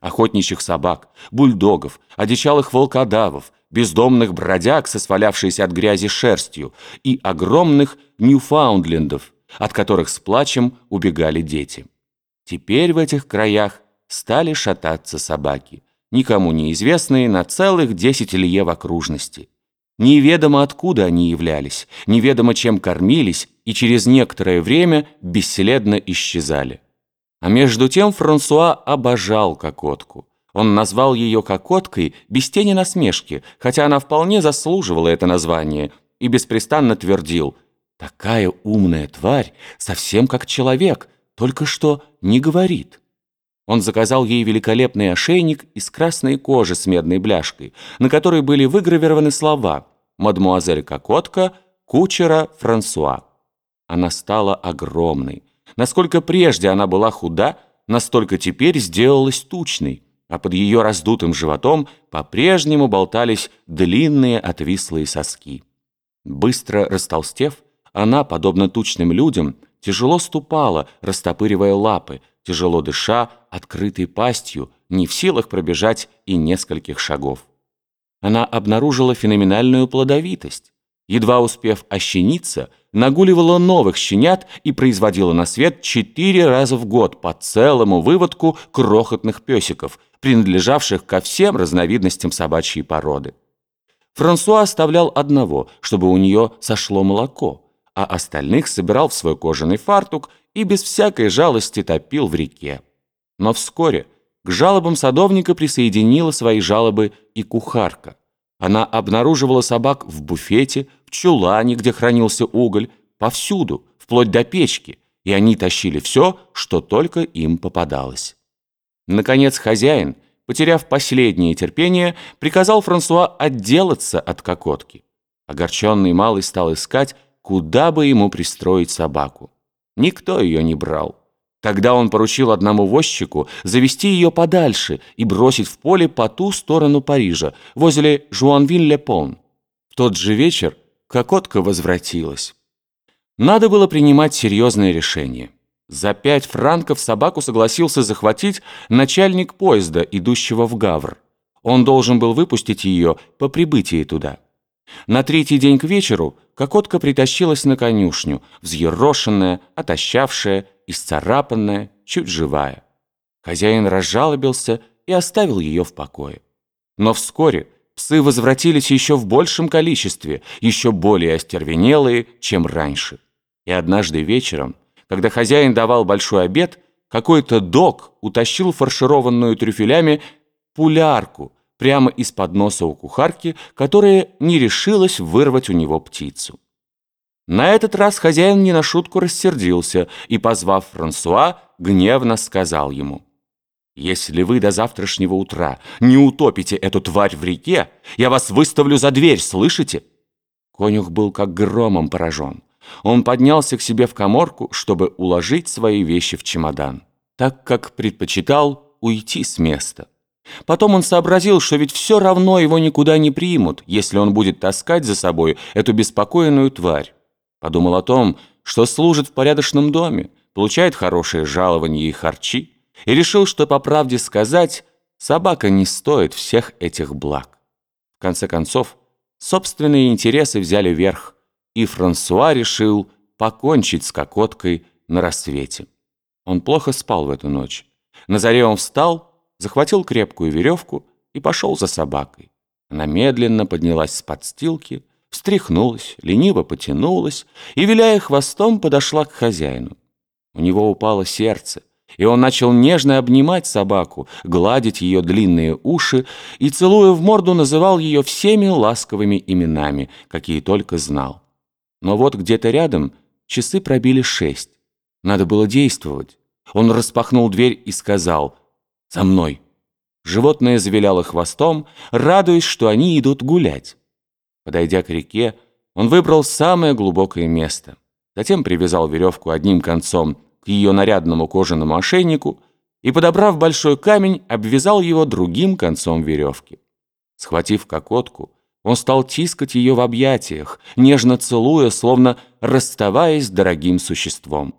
охотничьих собак, бульдогов, одичалых волкодавов, бездомных бродяг со свалявшейся от грязи шерстью и огромных ньюфаундлендов, от которых с плачем убегали дети. Теперь в этих краях стали шататься собаки, никому неизвестные на целых десять лье в окружности. Неведомо откуда они являлись, неведомо чем кормились и через некоторое время бесследно исчезали. А между тем Франсуа обожал кокотку. Он назвал ее кокоткой без тени насмешки, хотя она вполне заслуживала это название, и беспрестанно твердил «Такая умная тварь, совсем как человек, только что не говорит». Он заказал ей великолепный ошейник из красной кожи с медной бляшкой, на которой были выгравированы слова «Мадмуазель Кокотка, кучера Франсуа». Она стала огромной, Насколько прежде она была худа, настолько теперь сделалась тучной, а под ее раздутым животом по-прежнему болтались длинные отвислые соски. Быстро растолстев, она, подобно тучным людям, тяжело ступала, растопыривая лапы, тяжело дыша, открытой пастью, не в силах пробежать и нескольких шагов. Она обнаружила феноменальную плодовитость. Едва успев ощениться, нагуливала новых щенят и производила на свет четыре раза в год по целому выводку крохотных песиков, принадлежавших ко всем разновидностям собачьей породы. Франсуа оставлял одного, чтобы у нее сошло молоко, а остальных собирал в свой кожаный фартук и без всякой жалости топил в реке. Но вскоре к жалобам садовника присоединила свои жалобы и кухарка. Она обнаруживала собак в буфете, в чулане, где хранился уголь, повсюду, вплоть до печки, и они тащили все, что только им попадалось. Наконец хозяин, потеряв последнее терпение, приказал Франсуа отделаться от кокотки. Огорченный малый стал искать, куда бы ему пристроить собаку. Никто ее не брал. Тогда он поручил одному возчику завести ее подальше и бросить в поле по ту сторону Парижа, возле Жуанвиль-ле-Пон. В тот же вечер Кокотка возвратилась. Надо было принимать серьезное решение. За пять франков собаку согласился захватить начальник поезда, идущего в Гавр. Он должен был выпустить ее по прибытии туда. На третий день к вечеру Кокотка притащилась на конюшню, взъерошенная, отощавшая, исцарапанная, чуть живая. Хозяин разжалобился и оставил ее в покое. Но вскоре псы возвратились еще в большем количестве, еще более остервенелые, чем раньше. И однажды вечером, когда хозяин давал большой обед, какой-то дог утащил фаршированную трюфелями пулярку прямо из-под носа у кухарки, которая не решилась вырвать у него птицу. На этот раз хозяин не на шутку рассердился и, позвав Франсуа, гневно сказал ему, «Если вы до завтрашнего утра не утопите эту тварь в реке, я вас выставлю за дверь, слышите?» Конюх был как громом поражен. Он поднялся к себе в коморку, чтобы уложить свои вещи в чемодан, так как предпочитал уйти с места. Потом он сообразил, что ведь все равно его никуда не примут, если он будет таскать за собой эту беспокойную тварь. Подумал о том, что служит в порядочном доме, получает хорошее жалование и харчи, и решил, что, по правде сказать, собака не стоит всех этих благ. В конце концов, собственные интересы взяли верх, и Франсуа решил покончить с кокоткой на рассвете. Он плохо спал в эту ночь. На заре он встал, захватил крепкую веревку и пошел за собакой. Она медленно поднялась с подстилки, встряхнулась, лениво потянулась и, виляя хвостом, подошла к хозяину. У него упало сердце, и он начал нежно обнимать собаку, гладить ее длинные уши и, целуя в морду, называл ее всеми ласковыми именами, какие только знал. Но вот где-то рядом часы пробили шесть. Надо было действовать. Он распахнул дверь и сказал «За мной». Животное завиляло хвостом, радуясь, что они идут гулять. Подойдя к реке, он выбрал самое глубокое место. Затем привязал веревку одним концом к ее нарядному кожаному ошейнику и, подобрав большой камень, обвязал его другим концом веревки. Схватив кокотку, он стал тискать ее в объятиях, нежно целуя, словно расставаясь с дорогим существом.